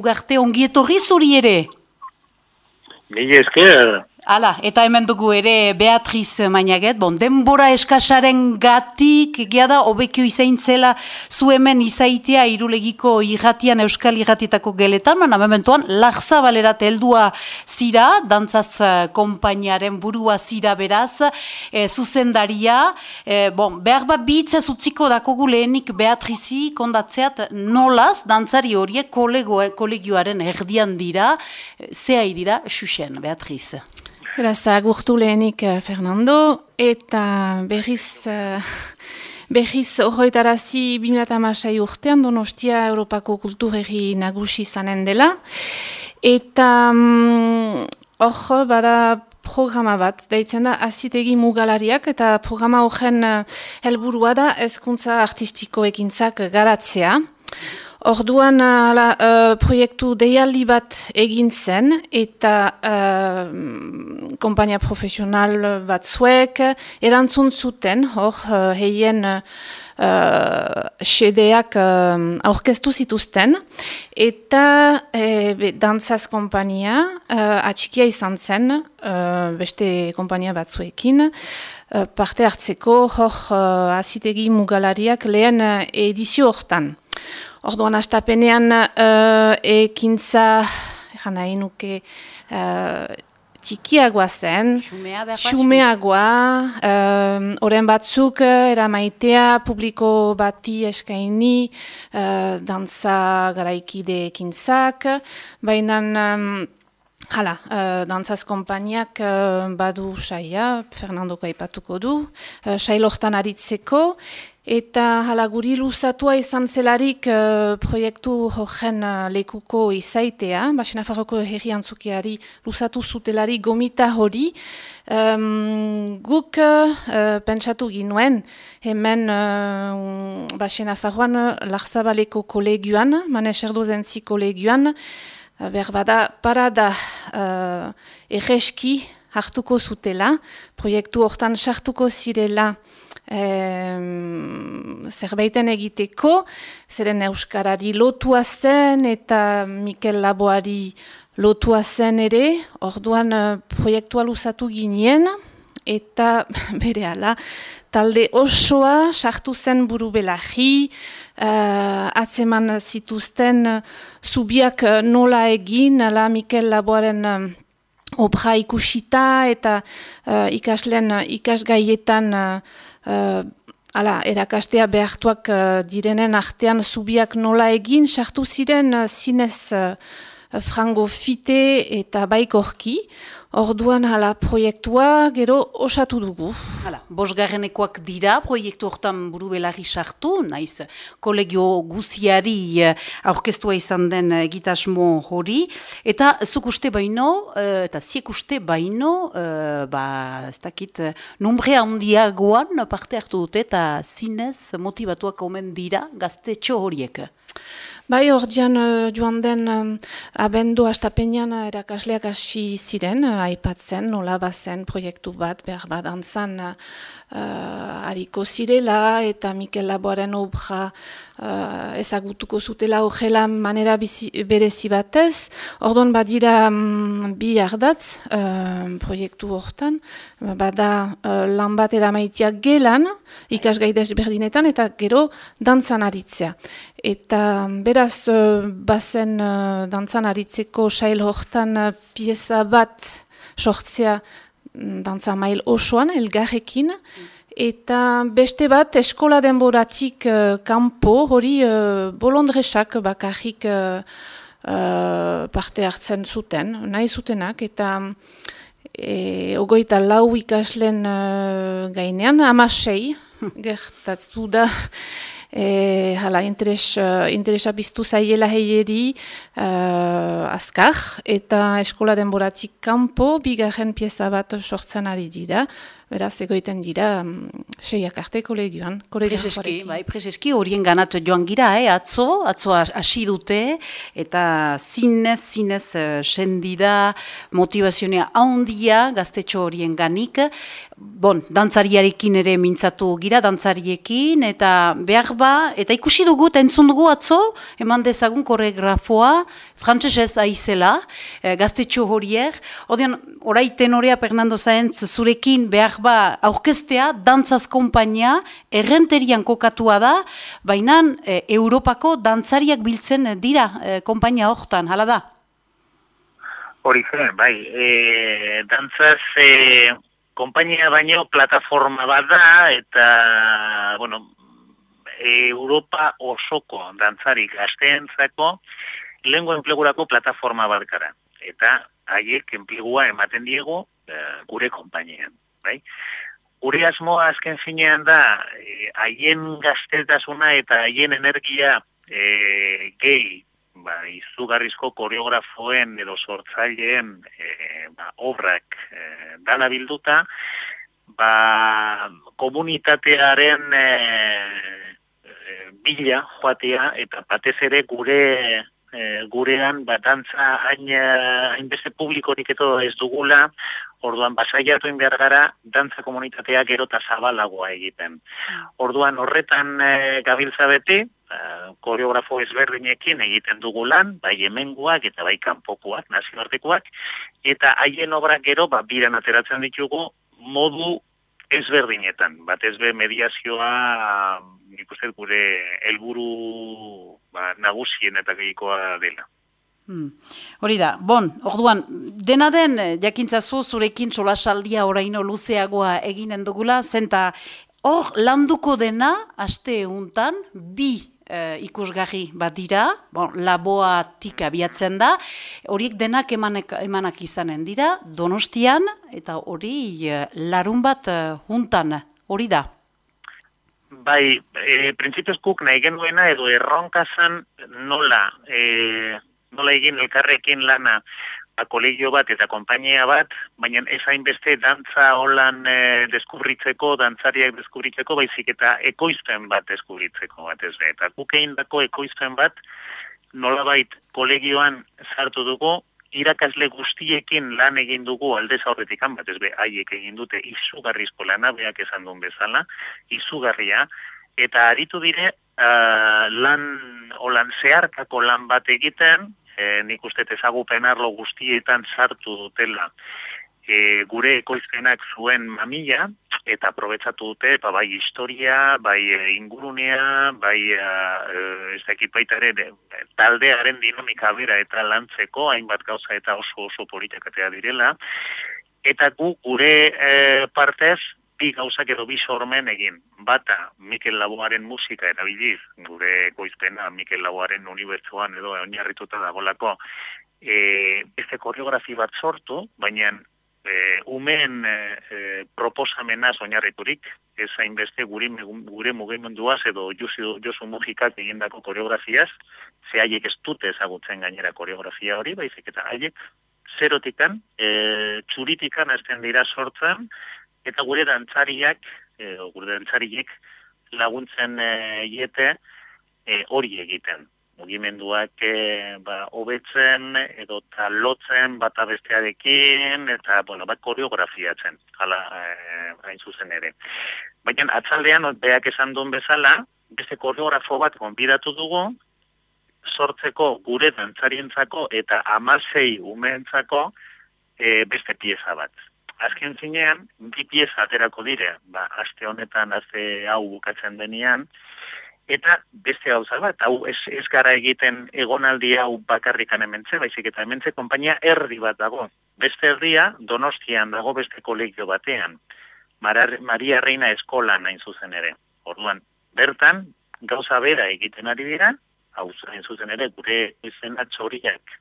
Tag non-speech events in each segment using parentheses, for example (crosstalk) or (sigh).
Ugarte ongietorri zuri ere? Mila esker, Hala, eta hemen dugu ere Beatriz Mainaget, bon, denbora eskasaren gatik, egia da, obekio izaintzela zu hemen izaitea irulegiko irratian euskal irratietako geletan, man mementoan, lagza balerat heldua zira, dantzaz uh, kompainiaren burua zira beraz, e, zuzendaria, e, bon, behar bat bitza zutziko dakogu lehenik Beatrizi kondatzeat nolaz, dantzari horiek kolego, kolegioaren erdian dira, zea dira, xuxen, Beatriz. Beraz, agurtu lehenik uh, Fernando, eta berriz, uh, (laughs) berriz horretarazi 2006 urtean donostia Europako kultureri nagusi zanen dela. Eta hor, um, bada programa bat, deitzen da azitegi mugalariak, eta programa horren uh, helburua da ezkuntza artistiko ekintzak garatzea. Orduan ala, uh, proiektu deialdi bat egin zen eta uh, kompainia profesional bat zuek erantzun zuten hor uh, heien uh, sedeak uh, aurkeztu zituzten eta e, dantzaz kompainia uh, atxikia izan zen uh, beste kompainia batzuekin uh, parte hartzeko hor uh, azitegi mugalariak lehen edizio hortan. Orduan, astapenean uh, ekintza, egan nahi nuke, uh, txikiagoa zen, xumeagoa, uh, batzuk, eramaitea, publiko bati eskaini, uh, dantza garaikide ekintzak, baina... Um, Hala, uh, dantzaz kompainiak uh, badu saia, Fernando kaipatuko du, uh, sailortan aritzeko, Eta hala guri luzatua izan zelarik uh, proiektu horren uh, lekuko izaitea, Basina Farroko herri antzukiari luzatu zutelari gomita hori, um, guk uh, pentsatu ginuen hemen uh, Basina Farroan uh, Larzabaleko kolegioan, Manes Erdozentzi kolegioan, uh, berbada parada uh, erreski hartuko zutela, proiektu hortan sartuko zirela, zerbaiten egiteko, zeren Euskarari lotua zen eta Mikel Laboari lotua zen ere, orduan uh, proiektua luzatu ginen, eta (laughs) bere ala, talde osoa sartu zen buru belahi, uh, atzeman zituzten zubiak nola egin, ala Mikel Laboaren uh, obra ikusita eta uh, ikaslen ikasgaietan uh, ala, erakastea behartuak uh, direnen artean zubiak nola egin, sartu ziren uh, zinez uh, frango fite eta baikorki, Orduan hala proiektua gero osatu dugu. Hala, bosgarrenekoak dira proiektu hortan buru belarri sartu, naiz kolegio guziari eh, aurkestua izan den egitasmo hori, eta zuk uste baino, eh, eta ziek uste baino, eh, ba, ez dakit, numbre handiagoan parte hartu dute, eta zinez motivatuak omen dira gazte txo horiek. Bai, hor dian uh, joan den um, abendu astapenean uh, erakasleak hasi ziren, uh, aipatzen, nola bazen proiektu bat, behar bat antzan uh, hariko zirela eta Mikel Laboaren obra uh, ezagutuko zutela horrela manera bizi, berezi batez. Ordon badira um, bi ardatz proiektu hortan, bada uh, lan bat eramaitiak gelan, ikasgaidez berdinetan, eta gero dantzan aritzea. Eta beraz, uh, bazen uh, dantzan aritzeko sail hortan uh, pieza bat sortzea mm, dantza mail osoan, elgarrekin, eta beste bat eskola denboratik uh, kanpo, hori uh, bolondresak bakarrik uh, uh, parte hartzen zuten, nahi zutenak, eta e, ogoita lau ikaslen uh, gainean, amasei, (laughs) gertatzu da, e, hala, interes, uh, interesa biztu zaiela heieri uh, azkar, eta eskola denboratik kanpo, bigarren pieza bat sortzen ari dira, beraz, egoiten dira, mm, seiak arte kolegioan, Prezeski, bai, prezeski horien ganat joan gira, eh, atzo, atzo hasi dute, eta zinez, zinez, uh, sendida, motivazioa handia gaztetxo horien ganik, bon, dantzariarekin ere mintzatu gira, dantzariekin, eta behar ba, eta ikusi dugu, eta entzun dugu atzo, eman dezagun koreografoa, frantzesez aizela, e, gaztetxo horiek, odian, orai tenorea Fernando Zaentz zurekin behar ba, aurkestea, dantzaz kompainia, errenterian kokatua da, baina e, Europako dantzariak biltzen dira, e, kompainia hortan, hala da? Hori zen, bai, e, dantzaz... E konpainia baino plataforma bat da, eta, bueno, Europa osoko dantzarik gazteentzako lehenko enplegurako plataforma bat gara. Eta haiek enplegua ematen diego eh, gure konpainian. Bai? Gure asmoa azken finean da, eh, haien gaztetasuna eta haien energia e, gehi ba, izugarrizko koreografoen edo sortzaileen e, ba, obrak e, dana bilduta, ba, komunitatearen e, e, bila joatea eta batez ere gure e, gurean bat dantza hain, hainbeste publikorik eto ez dugula, orduan basaiatu behar gara dantza komunitatea gero eta zabalagoa egiten. Orduan horretan e, gabiltza beti, Uh, koreografo ezberdinekin egiten dugu lan, bai hemenguak eta bai kanpokoak, nazioartekoak, eta haien obrak gero, ba, biran ateratzen ditugu, modu ezberdinetan. Bat ezbe mediazioa, nik uste gure helburu ba, nagusien eta gehikoa dela. Hmm. Hori da, bon, orduan, dena den, jakintzazu zurekin solasaldia oraino luzeagoa eginen dugula, zenta hor landuko dena, aste untan, bi uh, ikusgarri bat dira, bon, laboa tika biatzen da, horiek denak emanek, emanak izanen dira, donostian, eta hori uh, larun bat juntan, hori da. Bai, e, prinsipioz kuk nahi genuena edo erronkazan nola, e, nola egin elkarrekin lana ba, kolegio bat eta konpainia bat, baina ez hainbeste dantza holan e, deskubritzeko, dantzariak deskubritzeko, baizik eta ekoizpen bat deskubritzeko bat ez Eta kukein dako ekoizpen bat, nolabait kolegioan sartu dugu, irakasle guztiekin lan egin dugu aldez aurretik bat ez be, haiek egin dute izugarrizko lana, beak esan duen bezala, izugarria, eta aritu dire, uh, lan, holan zeharkako lan bat egiten, e, nik uste ezagupen arlo guztietan sartu dutela. E, gure ekoizpenak zuen mamila, eta aprobetsatu dute, ba, bai historia, bai e, ingurunea, bai e, ez dakit baita ere taldearen dinamika bera eta lantzeko, hainbat gauza eta oso oso politikatea direla, eta gu gure e, partez, bi gauzak edo bi sormen egin. Bata, Mikel Laboaren musika erabiliz, gure goizpena Mikel Laboaren unibertsuan edo oinarrituta dagolako, e, beste koreografi bat sortu, baina e, umeen e, e proposamenaz oinarriturik, ez hainbeste gure, gure mugimenduaz edo Josu, Josu Mujikak egindako koreografiaz, ze haiek ez dute ezagutzen gainera koreografia hori, baizik eta haiek zerotikan, e, txuritikan azten dira sortzen, eta gure dantzariak, e, gure dantzariek laguntzen e, e, hori egiten. Mugimenduak e, ba, obetzen edo lotzen bata bestearekin eta bueno, bat koreografiatzen, hala e, hain zuzen ere. Baina atzaldean, beak esan duen bezala, beste koreografo bat konbidatu dugu, sortzeko gure dantzarientzako eta amasei umeentzako e, beste pieza bat azken zinean, pieza aterako dire, ba, aste honetan, aste hau bukatzen denean, eta beste hau bat, hau ez, ez gara egiten egonaldi hau bakarrikan hementze, baizik eta hementze konpainia erdi bat dago. Beste erdia, donostian dago beste kolegio batean, Marar, Maria Reina Eskola nain zuzen ere. Orduan, bertan, gauza bera egiten ari dira, hau zuzen ere, gure izena txoriak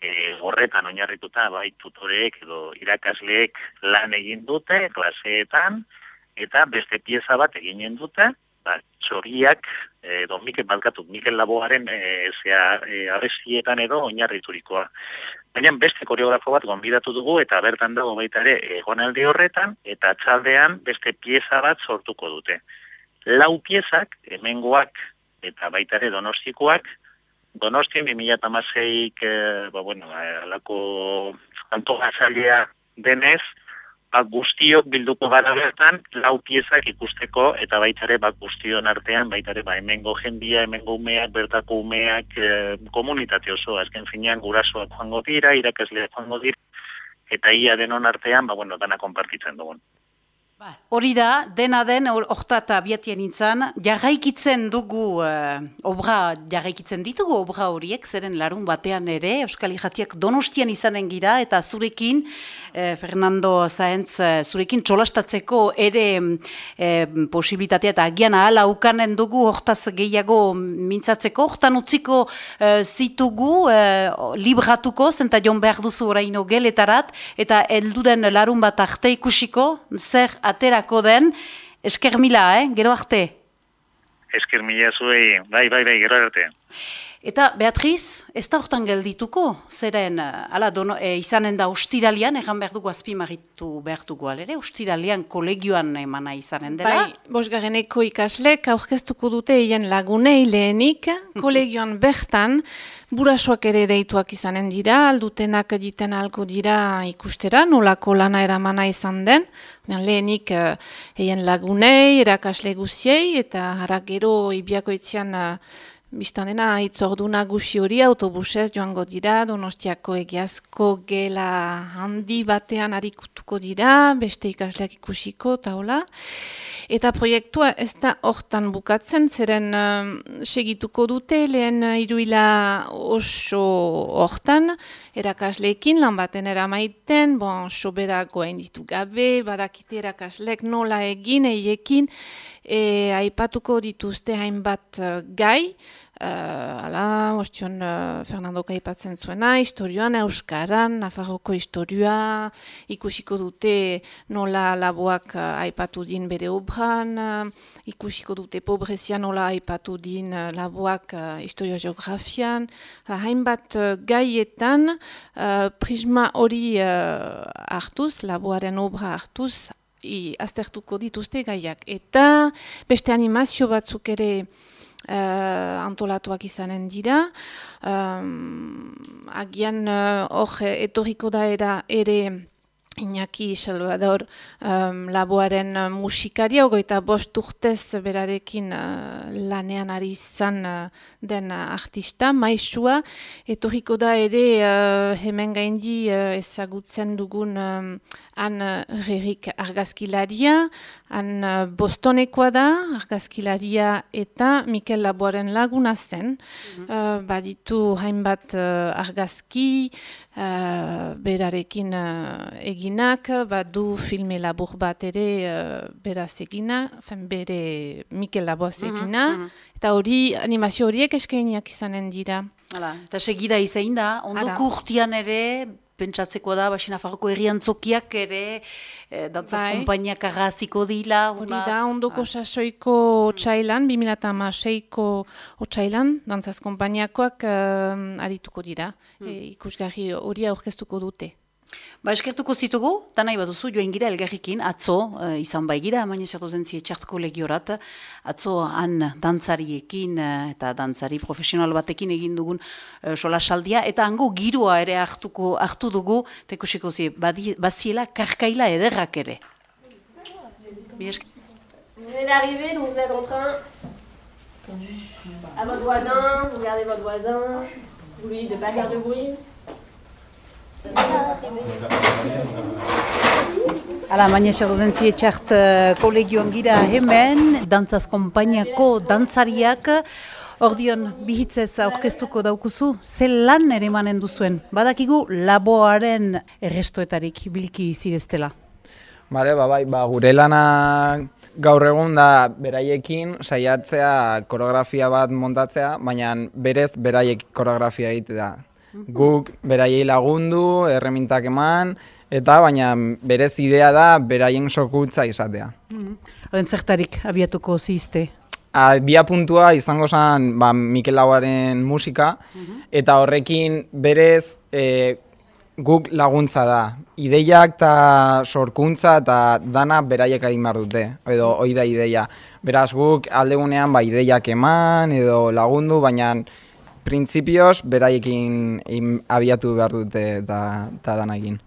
e, horretan oinarrituta bai tutoreek edo irakasleek lan egin dute klaseetan eta beste pieza bat eginen dute ba, txoriak, edo Mikel Balkatu, Mikel Laboaren e, zea, e, abestietan edo oinarriturikoa. Baina beste koreografo bat gonbidatu dugu eta bertan dago baita ere egonaldi horretan eta txaldean beste pieza bat sortuko dute. Lau piezak, hemengoak eta baita ere donostikoak, donostin 2006 e, ba, bueno, alako antogazalea denez, ba, guztiok bilduko gara bertan, lau piezak ikusteko, eta baitare bat guztion artean, baitare ba, hemengo jendia, hemengo umeak, bertako umeak, e, komunitate oso, azken finean, gurasoak joango dira, irakasleak joango dira, eta ia denon artean, ba, bueno, dana konpartitzen dugun. Ba, hori da, dena den, orta eta biatien nintzen, jarraikitzen dugu, uh, obra, jarraikitzen ditugu obra horiek, zeren larun batean ere, Euskal Ijatiak donostian izanen gira, eta zurekin, eh, Fernando Zaentz, eh, zurekin txolastatzeko ere eh, posibilitatea eta agian ahala ukanen dugu, hortaz gehiago mintzatzeko, hortan utziko eh, zitugu, eh, libratuko, zenta jon behar duzu oraino geletarat, eta elduden larun bat arte ikusiko, zer aterako den, esker mila, eh? gero arte. Esker mila zuei, bai, bai, bai, gero arte. Eta, Beatriz, ez da hortan geldituko, zeren, eh, ala, dono, e, izanen da ustiralian, egan behar dugu azpimaritu behar dugu alere, ustiralian kolegioan emana izanen dela? Bai, bosgareneko ikaslek aurkeztuko dute hien lagunei lehenik, (laughs) kolegioan bertan, burasoak ere deituak izanen dira, aldutenak egiten alko dira ikustera, nolako lana eramana izan den, lehenik hien lagunei, erakasle guziei, eta harak gero ibiako itzian Bistan dena, itzordu nagusi hori autobusez joango dira, donostiako egiazko gela handi batean harikutuko dira, beste ikasleak ikusiko, taula. Eta proiektua ez da hortan bukatzen, zeren uh, segituko dute, lehen iruila oso hortan, erakasleekin, lan baten eramaiten, bon, sobera goain ditu gabe, badakite erakasleek nola egin, eiekin, e, aipatuko dituzte hainbat uh, gai, Uh, ala, ostion uh, Fernando kaipatzen zuena, historioan, Euskaran, Nafarroko historioa, ikusiko dute nola laboak uh, aipatu din bere obran, uh, ikusiko dute pobrezia nola aipatu din uh, laboak uh, historio-geografian, hainbat uh, gaietan uh, prisma hori uh, hartuz, laboaren obra hartuz, i, aztertuko dituzte gaiak. Eta beste animazio batzuk ere uh, antolatuak izanen dira. Um, agian uh, hor etorriko da era ere Iñaki Salvador um, laboaren uh, musikaria, ogoita bost urtez berarekin uh, lanean ari izan uh, den artista, maisua, etorriko da ere uh, hemen gaindi uh, ezagutzen dugun um, han rerik argazkilaria, han uh, bostonekoa da argazkilaria eta Mikel Laboaren laguna zen, mm baditu hainbat uh, argazki, uh, berarekin uh, eginak, badu filme labur bat ere uh, beraz egina, fen bere Mikel Laboaz mhm, egina, mm eta hori animazio horiek eskainiak izanen dira. Hala, eta segida izain da, ondoko urtean ere, pentsatzeko da, basina farroko erriantzokiak ere, e, dantzaz bai. kompainiak arraziko dila. Hori da, ondoko ah. sasoiko otxailan, 2006ko otxailan, dantzaz kompainiakoak uh, arituko dira. Hmm. E, ikusgarri hori aurkeztuko dute. Ba, eskertuko zitugu, da nahi bat duzu, joan gira elgarrikin, atzo, uh, izan bai gira, baina zertu zentzi etxartko legiorat, atzo han dantzariekin uh, eta dantzari profesional batekin egin dugun uh, sola saldia, eta hango giroa ere hartuko, hartu dugu, teko seko zi, baziela karkaila ederrak ere. Vous donc vous êtes en train à votre voisin, vous regardez votre voisin, vous lui de pas faire de bruit. Hala, baina xerrozen txart uh, kolegioan gira hemen, dantzaz kompainiako dantzariak, ordion bihitzez aurkeztuko daukuzu, ze lan ere manen duzuen, badakigu laboaren errestoetarik bilki zireztela. Bale, ba, bai, ba, gure lana gaur egun da beraiekin saiatzea koreografia bat montatzea, baina berez beraiek koreografia egitea guk beraiei lagundu, erremintak eman, eta baina berez idea da beraien sokutza izatea. Mm -hmm. zertarik abiatuko zizte? abia puntua izango zen ba, Mikel Lauaren musika, eta horrekin berez e, guk laguntza da. Ideiak eta sorkuntza eta dana beraiek egin behar dute, edo hoi da ideia. Beraz guk aldegunean ba, ideiak eman edo lagundu, baina printzipioz beraiekin im- abiatu behar dute eta, eta dana egin.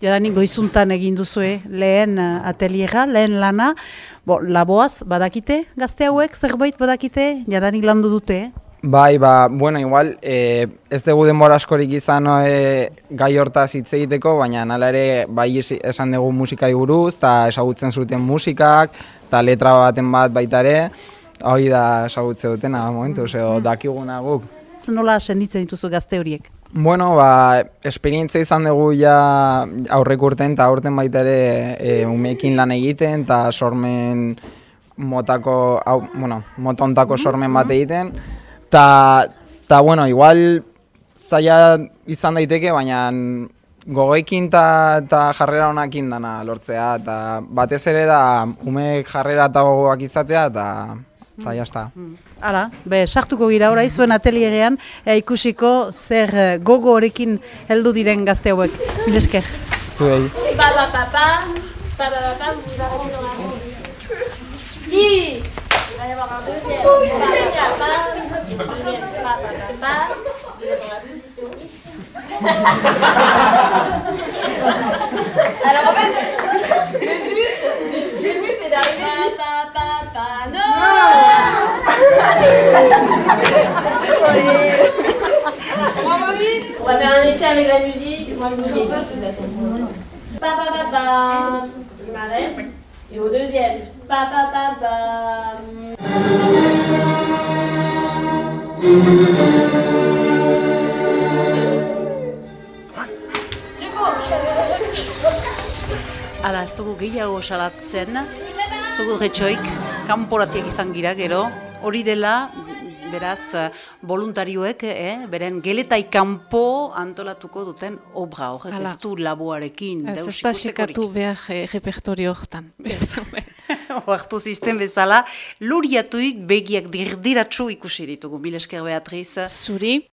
Jadanik goizuntan egin duzue lehen uh, ateliera, lehen lana. Bo, laboaz, badakite gazte hauek, zerbait badakite, jadanik landu dute, eh? Bai, ba, bueno, igual, e, ez dugu denbora askorik izan e, gai hortaz hitz egiteko, baina hala ere bai esan dugu musikai buruz, eta esagutzen zuten musikak, eta letra baten bat baita ere, hori da esagutze dutena, momentu, zeo, dakiguna guk. Nola senditzen dituzu gazte horiek? Bueno, ba, esperientzia izan dugu ja aurrek urten eta aurten baita ere e, umeekin lan egiten eta sormen motako, hau, bueno, mota hontako sormen bat egiten. Ta, ta bueno, igual zaila izan daiteke, baina gogoekin eta ta jarrera honakin dana lortzea, eta batez ere da umeek jarrera eta gogoak izatea, eta eta jazta. Hala, be, sartuko gira orai zuen atelierean, ea ikusiko zer eh, gogo horekin heldu diren gazte hauek. Mil esker. Zuei. Papa, papa, papa, papa, vous arrivez On va la musique. Moi, je vous dis toute façon. Papa, papa. Je m'arrête. Et au papa, papa. Je cours. Hala, ez dugu gehiago salatzen, ez dugu retxoik, kanporatiak izan gira gero, hori dela, beraz, voluntarioek, eh, beren geletai kanpo antolatuko duten obra horrek, ez du laboarekin. Ez ez da sekatu behar eh, repertorio hortan. (laughs) Oartu zisten bezala, luriatuik begiak dirdiratsu ikusi ditugu, mil esker Beatriz. Zuri,